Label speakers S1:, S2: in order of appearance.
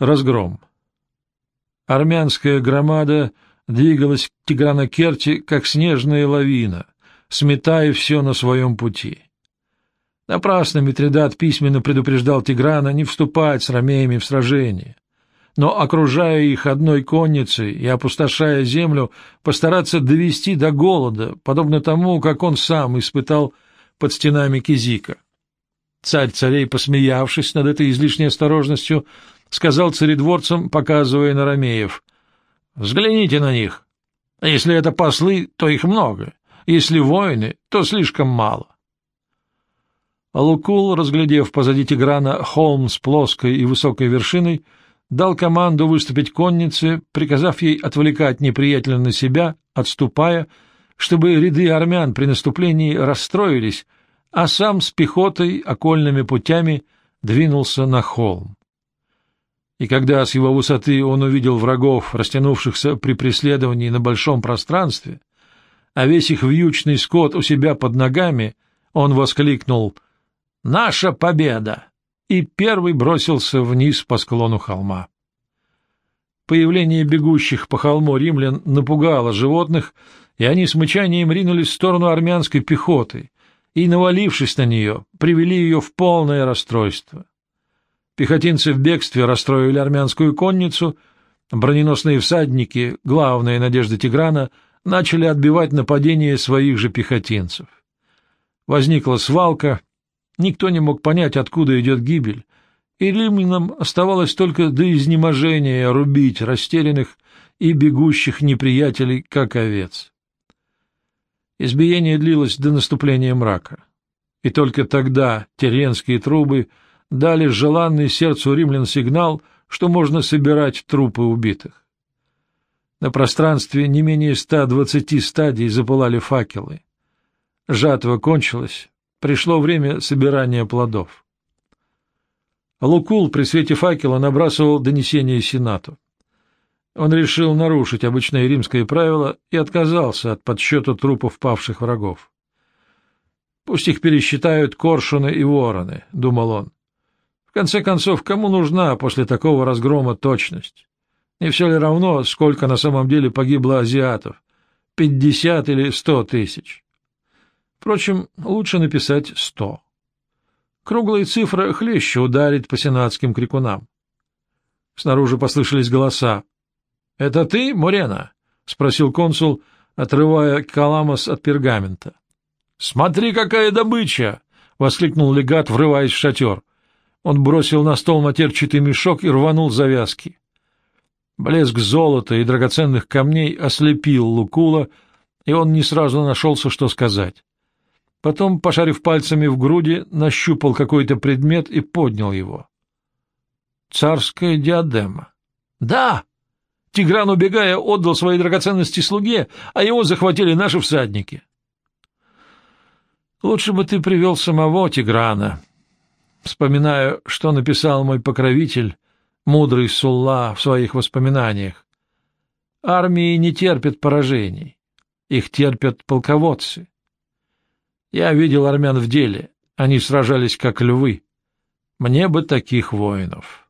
S1: Разгром. Армянская громада двигалась к Тигранакерти, как снежная лавина, сметая все на своем пути. Напрасно Митридат письменно предупреждал Тиграна не вступать с ромеями в сражение, но, окружая их одной конницей и опустошая землю, постараться довести до голода, подобно тому, как он сам испытал под стенами Кизика. Царь царей, посмеявшись над этой излишней осторожностью, сказал царедворцам, показывая на ромеев, «Взгляните на них. Если это послы, то их много. Если воины, то слишком мало». Лукул, разглядев позади Тиграна холм с плоской и высокой вершиной, дал команду выступить коннице, приказав ей отвлекать неприятеля на себя, отступая, чтобы ряды армян при наступлении расстроились, а сам с пехотой окольными путями двинулся на холм. И когда с его высоты он увидел врагов, растянувшихся при преследовании на большом пространстве, а весь их вьючный скот у себя под ногами, он воскликнул «Наша победа!» и первый бросился вниз по склону холма. Появление бегущих по холму римлян напугало животных, и они с мычанием ринулись в сторону армянской пехоты, и, навалившись на нее, привели ее в полное расстройство. Пехотинцы в бегстве расстроили армянскую конницу, броненосные всадники, главная надежда Тиграна, начали отбивать нападение своих же пехотинцев. Возникла свалка, никто не мог понять, откуда идет гибель, и римлянам оставалось только до изнеможения рубить растерянных и бегущих неприятелей, как овец. Избиение длилось до наступления мрака, и только тогда теренские трубы дали желанный сердцу римлян сигнал, что можно собирать трупы убитых. На пространстве не менее 120 стадий запылали факелы. Жатва кончилась, пришло время собирания плодов. Лукул при свете факела набрасывал донесение Сенату. Он решил нарушить обычное римское правило и отказался от подсчета трупов павших врагов. «Пусть их пересчитают коршуны и вороны», — думал он. «В конце концов, кому нужна после такого разгрома точность? Не все ли равно, сколько на самом деле погибло азиатов? Пятьдесят или сто тысяч? Впрочем, лучше написать сто. Круглая цифра хлеще ударит по сенатским крикунам. Снаружи послышались голоса. — Это ты, Мурена? — спросил консул, отрывая каламос от пергамента. — Смотри, какая добыча! — воскликнул легат, врываясь в шатер. Он бросил на стол матерчатый мешок и рванул завязки. Блеск золота и драгоценных камней ослепил Лукула, и он не сразу нашелся, что сказать. Потом, пошарив пальцами в груди, нащупал какой-то предмет и поднял его. Царская диадема. — Да! Тигран, убегая, отдал свои драгоценности слуге, а его захватили наши всадники. Лучше бы ты привел самого Тиграна. Вспоминаю, что написал мой покровитель, мудрый Сулла, в своих воспоминаниях. Армии не терпят поражений, их терпят полководцы. Я видел армян в деле, они сражались как львы. Мне бы таких воинов».